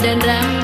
dan ramai